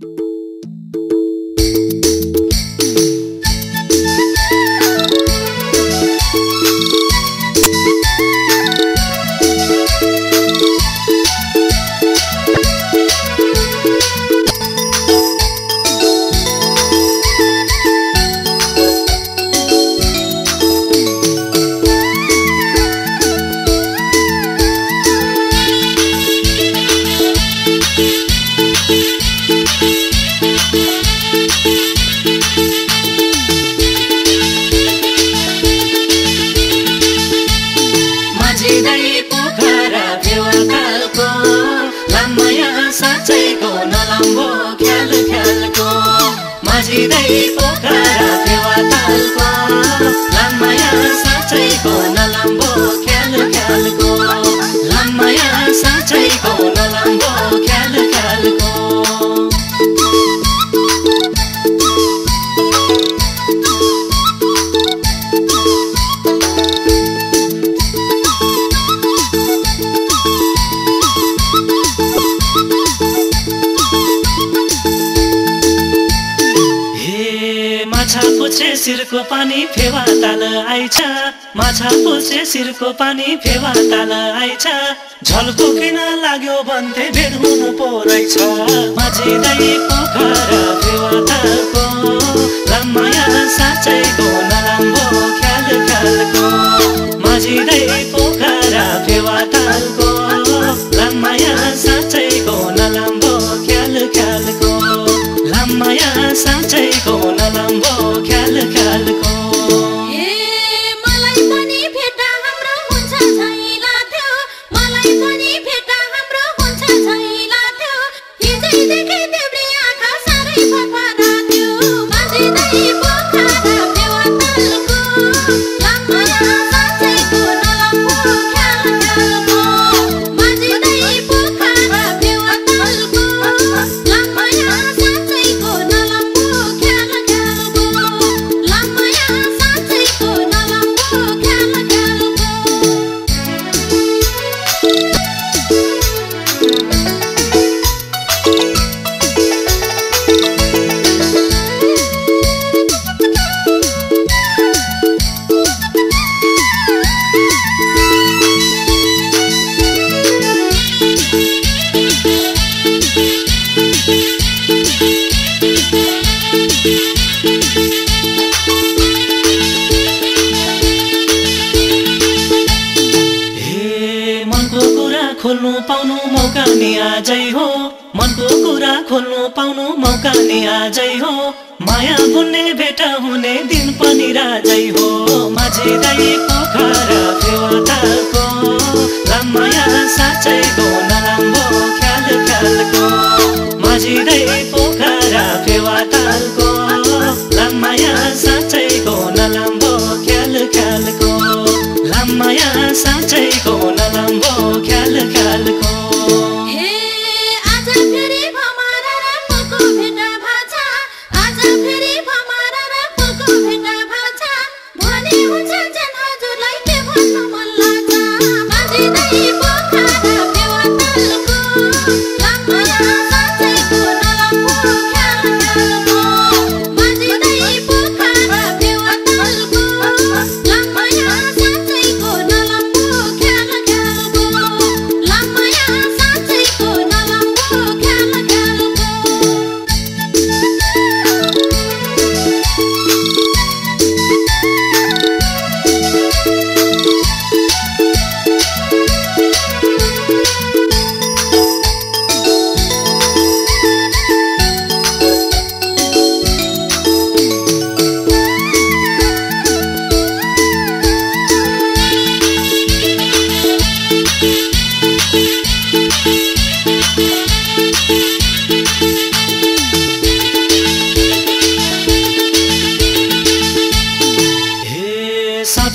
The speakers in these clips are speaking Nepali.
मझिँदै मझिँदै पोखरा फेवातालको लामया शिरको पानी फेवा ताल आइछ माछा पुछे शिरको पानी फेवा ताल आइछ झल्को किन लाग्यो भन्थे भेट हुनु पो रहेछ। माझिँदै पोखरा फेवा तालको। लामाया साँच्चैको Dice आजै हो। मनको कुरा खोल्नु पाउनु मौका नि आजै हो। माया बुन्ने भेट हुने दिन पनि राजै हो। माझिँदै पोखरा फेवाताको लामाया साँच्चैको नराम्रो ख्याल ख्यालको। माझिँदै पोखरा फेवातालको लामाया साँच्चैको नराम्रो ख्याल ख्यालको। लामाया साँच्चैको नराम्रो ख्याल ख्यालको।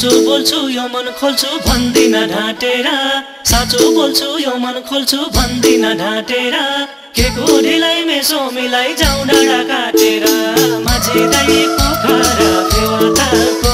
साँचो बोल्छु यो मन खोल्छु भन्दिन ढाँटेर। साँचो बोल्छु यो मन खोल्छु भन्दिन ढाँटेर। के को ढिलाइ मेसो मिलाइ जाउँ डाँडा काटेर माझिँदै पोखरा फेवाताको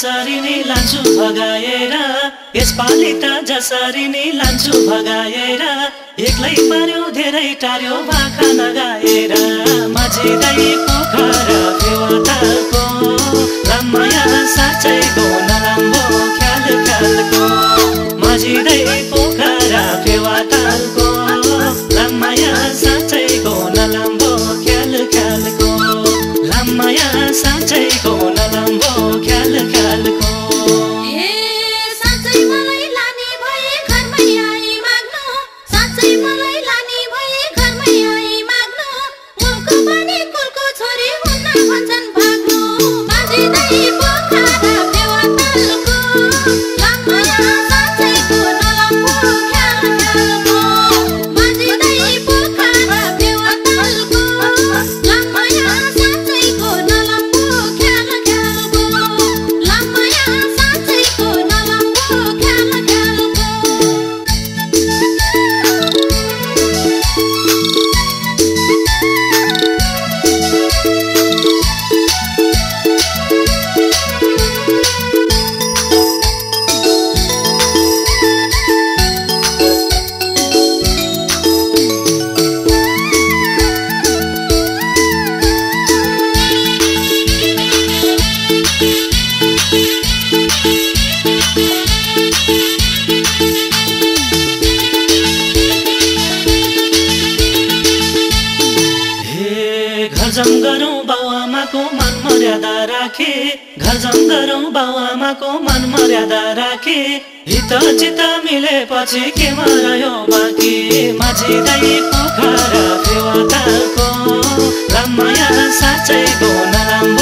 जसरी नै लान्छु भगाएर यसपालि त जसरी नै लान्छु भगाएर एक्लै पार्यो धेरै टार्यो भाखा लगाएर माझिँदै पोखर साँच्चै गाउँ आयोजन गरौँ बाबामाको मन मर्यादा राखे। हित चित मिलेपछि के मरायो बाँकी? माझी दाई पोखरा देवताको राम्रो लामाया साँच्चै गो नराम्रो